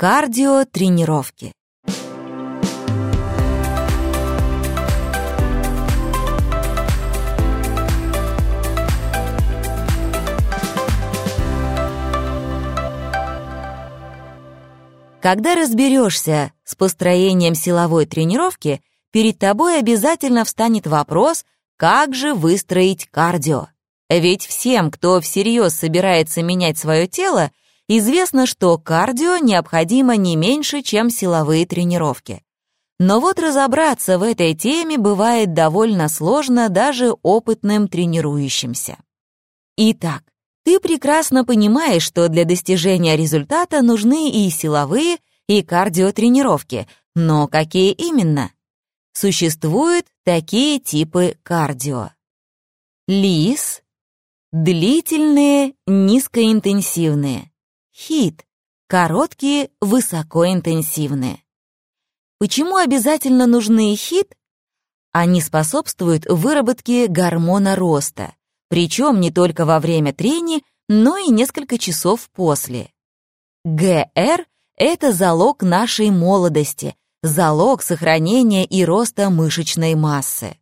Кардиотренировки. Когда разберешься с построением силовой тренировки, перед тобой обязательно встанет вопрос, как же выстроить кардио. Ведь всем, кто всерьез собирается менять свое тело, известно, что кардио необходимо не меньше, чем силовые тренировки. Но вот разобраться в этой теме бывает довольно сложно даже опытным тренирующимся. Итак, ты прекрасно понимаешь, что для достижения результата нужны и силовые, и кардиотренировки, но какие именно? Существуют такие типы кардио. ЛИС — длительные, низкоинтенсивные. ХИТ — короткие, высокоинтенсивные. Почему обязательно нужны ХИТ? Они способствуют выработке гормона роста, причем не только во время трения, но и несколько часов после. ГР — это залог нашей молодости, залог сохранения и роста мышечной массы.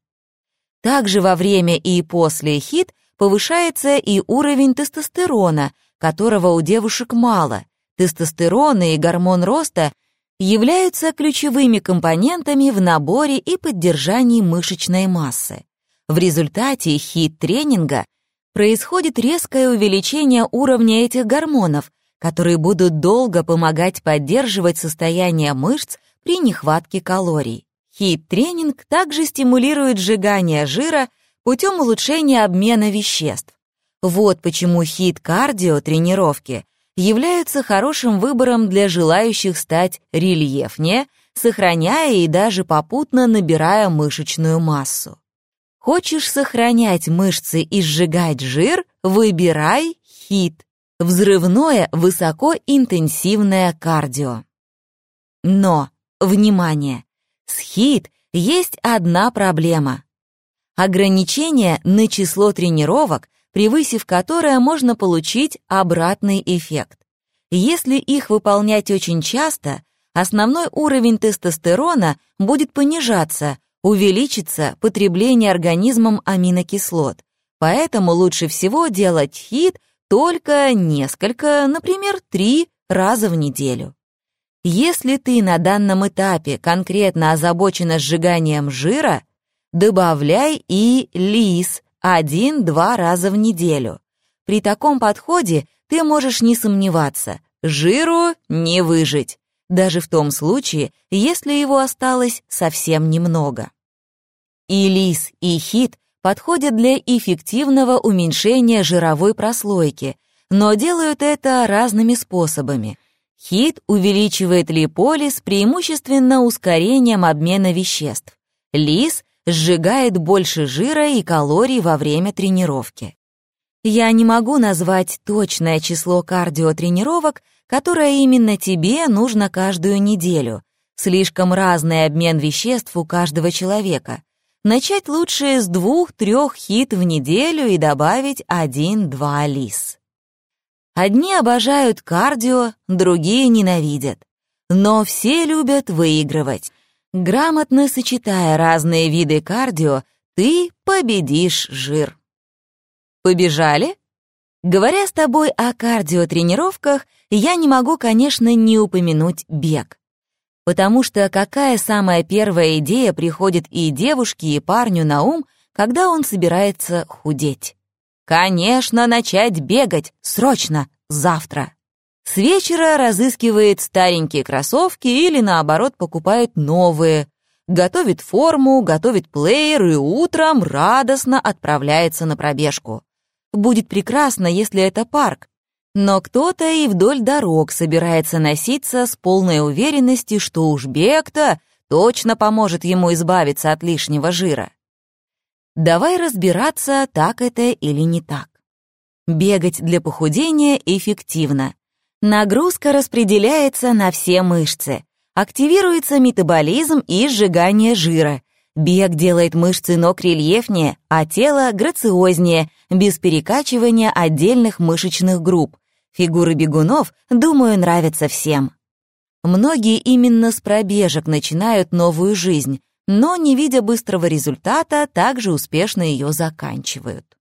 Также во время и после хит повышается и уровень тестостерона, которого у девушек мало. Тестостерон и гормон роста являются ключевыми компонентами в наборе и поддержании мышечной массы. В результате хит-тренинга происходит резкое увеличение уровня этих гормонов, которые будут долго помогать поддерживать состояние мышц при нехватке калорий. Хит-тренинг также стимулирует сжигание жира путем улучшения обмена веществ. Вот почему хит-кардио тренировки являются хорошим выбором для желающих стать рельефнее, сохраняя и даже попутно набирая мышечную массу. Хочешь сохранять мышцы и сжигать жир? Выбирай хит. Взрывное высокоинтенсивное кардио. Но, внимание, с хит есть одна проблема. Ограничение на число тренировок, превысив которое можно получить обратный эффект. Если их выполнять очень часто, основной уровень тестостерона будет понижаться, увеличится потребление организмом аминокислот. Поэтому лучше всего делать хит только несколько, например, три раза в неделю. Если ты на данном этапе конкретно озабочена сжиганием жира, добавляй и лис один-два раза в неделю. При таком подходе ты можешь не сомневаться, жиру не выжить, даже в том случае, если его осталось совсем немного. И лис, и хит подходят для эффективного уменьшения жировой прослойки, но делают это разными способами. Хит увеличивает липолиз преимущественно ускорением обмена веществ. Лис сжигает больше жира и калорий во время тренировки. Я не могу назвать точное число кардиотренировок, которое именно тебе нужно каждую неделю. Слишком разный обмен веществ у каждого человека. Начать лучше с двух-трех хит в неделю и добавить один-два лис. Одни обожают кардио, другие ненавидят. Но все любят выигрывать. Грамотно сочетая разные виды кардио, ты победишь жир. Побежали? Говоря с тобой о кардиотренировках, я не могу, конечно, не упомянуть бег. Потому что какая самая первая идея приходит и девушке, и парню на ум, когда он собирается худеть? Конечно, начать бегать, срочно, завтра. С вечера разыскивает старенькие кроссовки или, наоборот, покупает новые, готовит форму, готовит плеер и утром радостно отправляется на пробежку. Будет прекрасно, если это парк, но кто-то и вдоль дорог собирается носиться с полной уверенностью, что уж бег-то точно поможет ему избавиться от лишнего жира. Давай разбираться, так это или не так. Бегать для похудения эффективно. Нагрузка распределяется на все мышцы. Активируется метаболизм и сжигание жира. Бег делает мышцы ног рельефнее, а тело грациознее, без перекачивания отдельных мышечных групп, Фигуры бегунов, думаю, нравятся всем. Многие именно с пробежек начинают новую жизнь, но, не видя быстрого результата, также успешно ее заканчивают.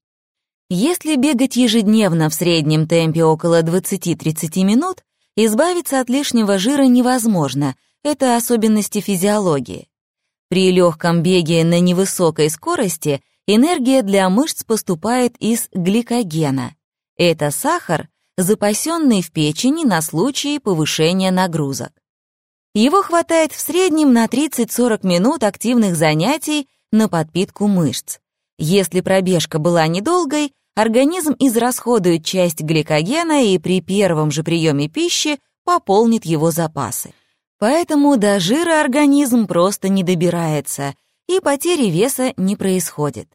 Если бегать ежедневно в среднем темпе около 20-30 минут, избавиться от лишнего жира невозможно, это особенности физиологии. При легком беге на невысокой скорости энергия для мышц поступает из гликогена. Это сахар, запасенный в печени на случай повышения нагрузок. Его хватает в среднем на 30-40 минут активных занятий на подпитку мышц. Если пробежка была недолгой, организм израсходует часть гликогена и при первом же приеме пищи пополнит его запасы. Поэтому до жира организм просто не добирается, и потери веса не происходит.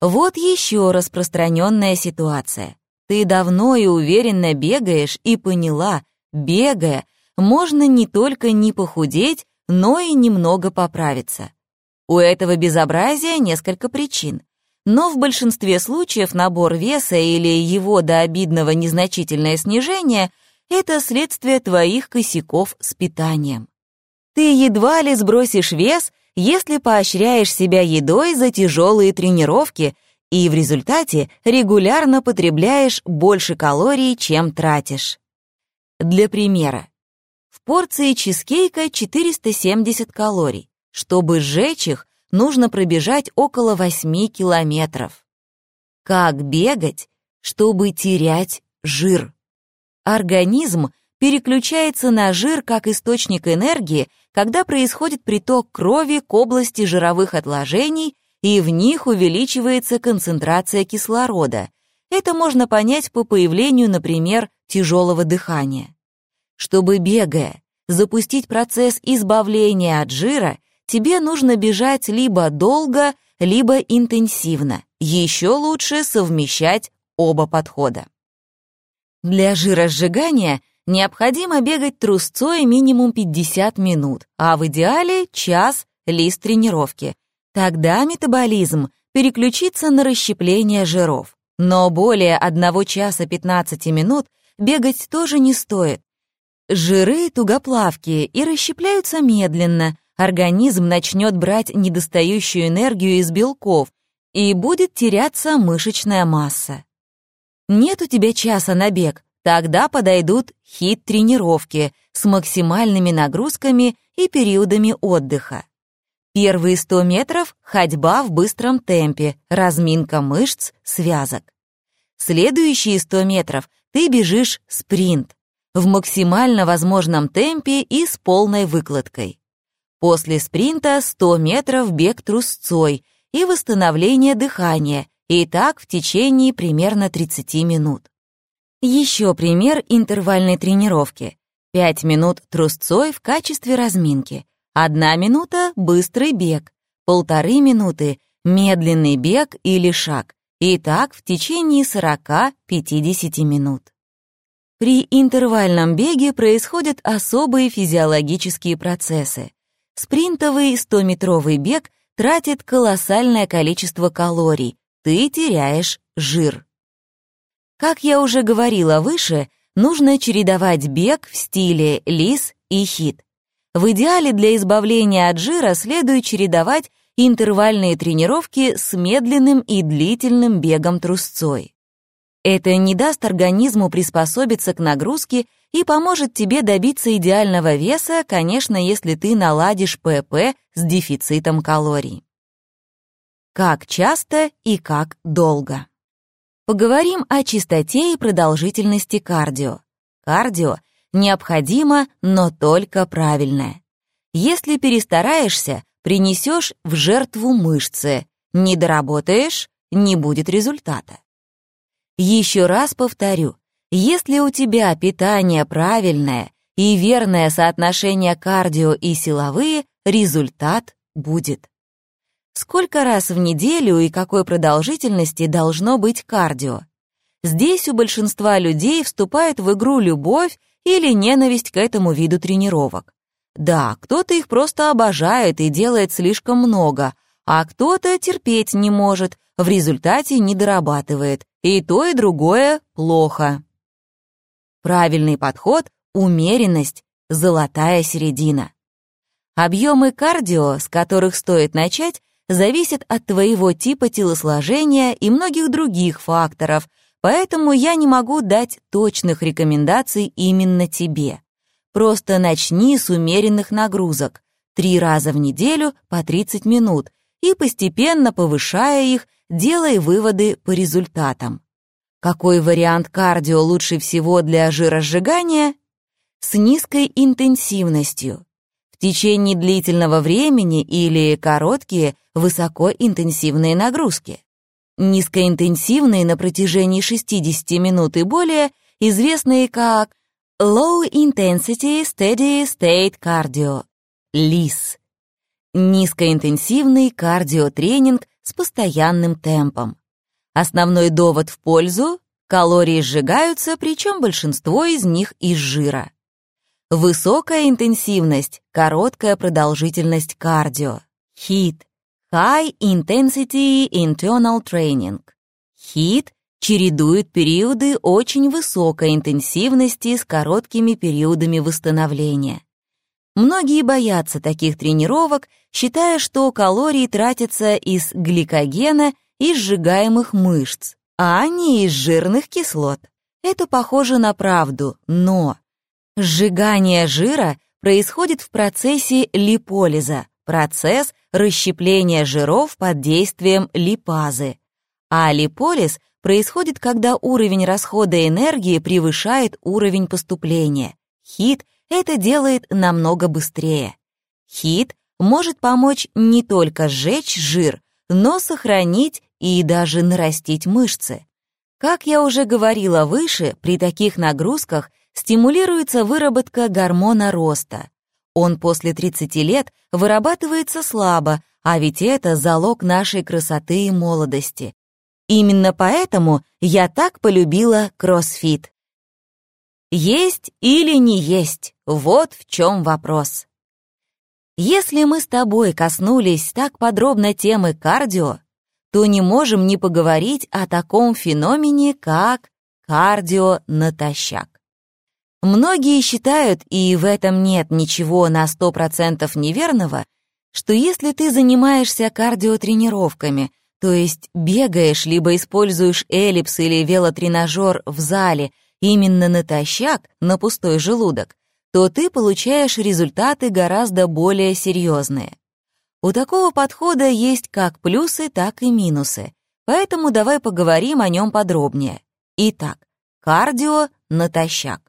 Вот еще распространенная ситуация. Ты давно и уверенно бегаешь и поняла, бегая, можно не только не похудеть, но и немного поправиться. У этого безобразия несколько причин. Но в большинстве случаев набор веса или его до обидного незначительное снижение — это следствие твоих косяков с питанием. Ты едва ли сбросишь вес, если поощряешь себя едой за тяжелые тренировки и в результате регулярно потребляешь больше калорий, чем тратишь. Для примера, порции чизкейка 470 калорий. Чтобы сжечь их, нужно пробежать около 8 километров. Как бегать, чтобы терять жир? Организм переключается на жир как источник энергии, когда происходит приток крови к области жировых отложений и в них увеличивается концентрация кислорода. Это можно понять по появлению, например, тяжелого дыхания. Чтобы, бегая, запустить процесс избавления от жира, тебе нужно бежать либо долго, либо интенсивно. Еще лучше совмещать оба подхода. Для жиросжигания необходимо бегать трусцой минимум 50 минут, а в идеале час лист тренировки. Тогда метаболизм переключится на расщепление жиров. Но более 1 часа 15 минут бегать тоже не стоит, Жиры тугоплавкие и расщепляются медленно, организм начнет брать недостающую энергию из белков и будет теряться мышечная масса. Нет у тебя часа на бег, тогда подойдут хит-тренировки с максимальными нагрузками и периодами отдыха. Первые 100 метров — ходьба в быстром темпе, разминка мышц, связок. Следующие 100 метров ты бежишь спринт в максимально возможном темпе и с полной выкладкой. После спринта 100 метров бег трусцой и восстановление дыхания, и так в течение примерно 30 минут. Еще пример интервальной тренировки. 5 минут трусцой в качестве разминки, 1 минута — быстрый бег, полторы минуты — медленный бег или шаг, и так в течение 40-50 минут. При интервальном беге происходят особые физиологические процессы. Спринтовый 100-метровый бег тратит колоссальное количество калорий, ты теряешь жир. Как я уже говорила выше, нужно чередовать бег в стиле лис и хит. В идеале для избавления от жира следует чередовать интервальные тренировки с медленным и длительным бегом трусцой. Это не даст организму приспособиться к нагрузке и поможет тебе добиться идеального веса, конечно, если ты наладишь ПП с дефицитом калорий. Как часто и как долго? Поговорим о частоте и продолжительности кардио. Кардио необходимо, но только правильное. Если перестараешься, принесешь в жертву мышцы, не доработаешь — не будет результата. Еще раз повторю, если у тебя питание правильное и верное соотношение кардио и силовые, результат будет. Сколько раз в неделю и какой продолжительности должно быть кардио? Здесь у большинства людей вступает в игру любовь или ненависть к этому виду тренировок. Да, кто-то их просто обожает и делает слишком много, а кто-то терпеть не может, в результате не дорабатывает, и то, и другое плохо. Правильный подход — умеренность, золотая середина. Объемы кардио, с которых стоит начать, зависят от твоего типа телосложения и многих других факторов, поэтому я не могу дать точных рекомендаций именно тебе. Просто начни с умеренных нагрузок, три раза в неделю по 30 минут, и постепенно повышая их, делай выводы по результатам. Какой вариант кардио лучше всего для жиросжигания? С низкой интенсивностью. В течение длительного времени или короткие высокоинтенсивные нагрузки. Низкоинтенсивные на протяжении 60 минут и более, известные как Low Intensity Steady State Cardio, LIS. Низкоинтенсивный кардиотренинг с постоянным темпом. Основной довод в пользу – калории сжигаются, причем большинство из них из жира. Высокая интенсивность, короткая продолжительность кардио. HIIT – High Intensity Internal Training. HIIT чередует периоды очень высокой интенсивности с короткими периодами восстановления. Многие боятся таких тренировок, считая, что калории тратятся из гликогена и сжигаемых мышц, а не из жирных кислот. Это похоже на правду, но сжигание жира происходит в процессе липолиза, процесс расщепления жиров под действием липазы. А липолиз происходит, когда уровень расхода энергии превышает уровень поступления. ХИТ это делает намного быстрее. ХИТ может помочь не только сжечь жир, но сохранить и даже нарастить мышцы. Как я уже говорила выше, при таких нагрузках стимулируется выработка гормона роста. Он после 30 лет вырабатывается слабо, а ведь это залог нашей красоты и молодости. Именно поэтому я так полюбила кроссфит. Есть или не есть, вот в чем вопрос. Если мы с тобой коснулись так подробно темы кардио, то не можем не поговорить о таком феномене, как кардио натощак. Многие считают, и в этом нет ничего на 100% неверного, что если ты занимаешься кардиотренировками, то есть бегаешь либо используешь эллипс или велотренажер в зале именно натощак, на пустой желудок, то ты получаешь результаты гораздо более серьезные. У такого подхода есть как плюсы, так и минусы, поэтому давай поговорим о нем подробнее. Итак, кардио натощак.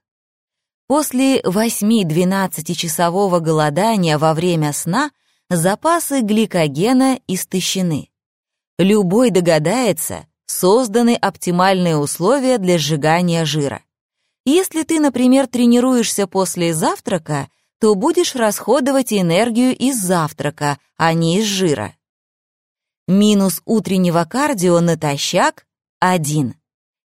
После 8-12-часового голодания во время сна запасы гликогена истощены. Любой догадается, созданы оптимальные условия для сжигания жира. Если ты, например, тренируешься после завтрака, то будешь расходовать энергию из завтрака, а не из жира. Минус утреннего кардио натощак – 1.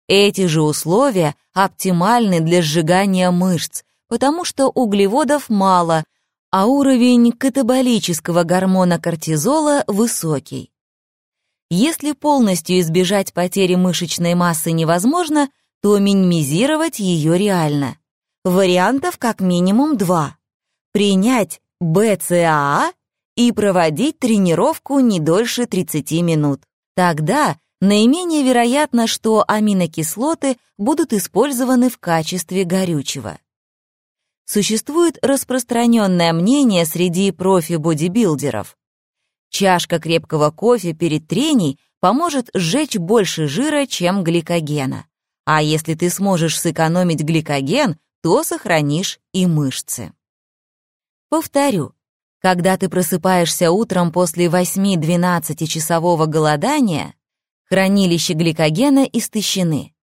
Эти же условия оптимальны для сжигания мышц, потому что углеводов мало, а уровень катаболического гормона кортизола высокий. Если полностью избежать потери мышечной массы невозможно, то минимизировать ее реально. Вариантов как минимум два. Принять БЦАА и проводить тренировку не дольше 30 минут. Тогда наименее вероятно, что аминокислоты будут использованы в качестве горючего. Существует распространенное мнение среди профи-бодибилдеров, Чашка крепкого кофе перед треней поможет сжечь больше жира, чем гликогена. А если ты сможешь сэкономить гликоген, то сохранишь и мышцы. Повторю, когда ты просыпаешься утром после 8-12 часового голодания, хранилища гликогена истощены.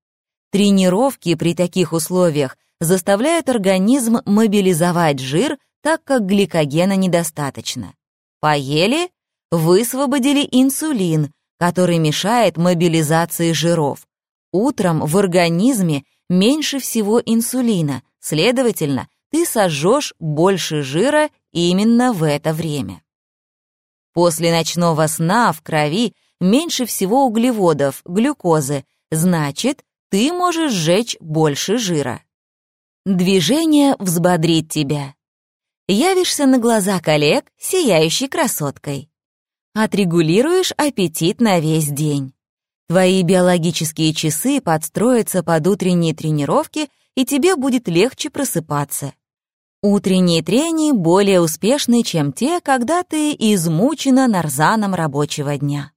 Тренировки при таких условиях заставляют организм мобилизовать жир, так как гликогена недостаточно. Поели высвободили инсулин, который мешает мобилизации жиров. Утром в организме меньше всего инсулина, следовательно, ты сожжешь больше жира именно в это время. После ночного сна в крови меньше всего углеводов, глюкозы, значит, ты можешь сжечь больше жира. Движение взбодрит тебя. Явишься на глаза коллег сияющей красоткой. Отрегулируешь аппетит на весь день. Твои биологические часы подстроятся под утренние тренировки, и тебе будет легче просыпаться. Утренние трени более успешны, чем те, когда ты измучена нарзаном рабочего дня.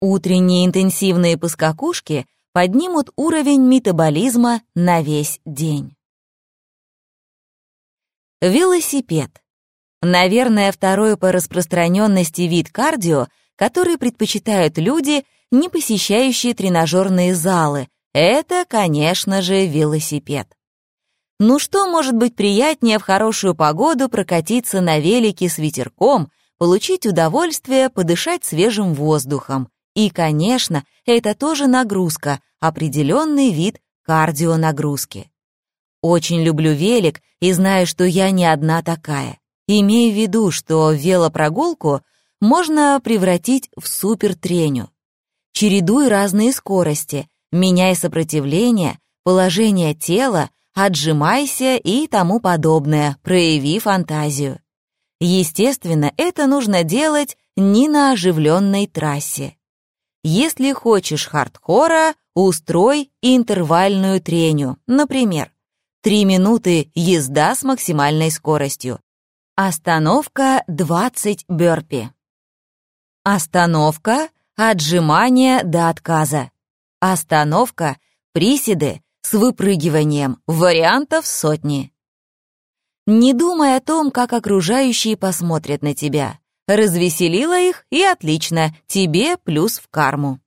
Утренние интенсивные поскакушки поднимут уровень метаболизма на весь день. Велосипед. Наверное, второй по распространенности вид кардио, который предпочитают люди, не посещающие тренажерные залы, это, конечно же, велосипед. Ну что может быть приятнее в хорошую погоду прокатиться на велике с ветерком, получить удовольствие, подышать свежим воздухом. И, конечно, это тоже нагрузка, определенный вид кардионагрузки. Очень люблю велик и знаю, что я не одна такая. Имею в виду, что велопрогулку можно превратить в супертреню. Чередуй разные скорости, меняй сопротивление, положение тела, отжимайся и тому подобное, прояви фантазию. Естественно, это нужно делать не на оживленной трассе. Если хочешь хардкора, устрой интервальную треню, например, 3 минуты езда с максимальной скоростью. Остановка 20 бёрпи. Остановка отжимания до отказа. Остановка приседы с выпрыгиванием, вариантов сотни. Не думай о том, как окружающие посмотрят на тебя. Развеселила их, и отлично, тебе плюс в карму.